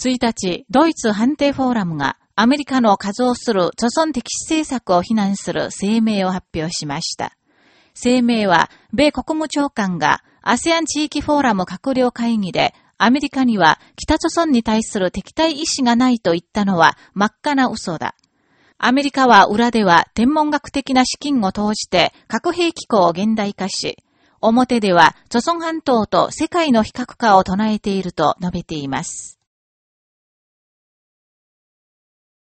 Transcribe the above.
1日、ドイツ判定フォーラムがアメリカの数剰する著存的政策を非難する声明を発表しました。声明は、米国務長官がアセアン地域フォーラム閣僚会議でアメリカには北朝村に対する敵対意志がないと言ったのは真っ赤な嘘だ。アメリカは裏では天文学的な資金を投じて核兵器庫を現代化し、表では、著孫半島と世界の非核化を唱えていると述べています。